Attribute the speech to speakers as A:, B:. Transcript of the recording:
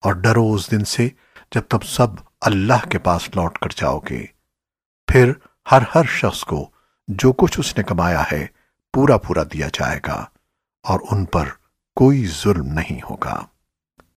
A: اور ڈرو اس دن سے جب تم سب اللہ کے پاس لوٹ کر جاؤ گے۔ پھر ہر ہر شخص کو جو کچھ اس نے کمایا ہے پورا پورا دیا جائے گا اور ان پر کوئی ظلم نہیں ہوگا۔